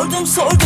Sordum sordum.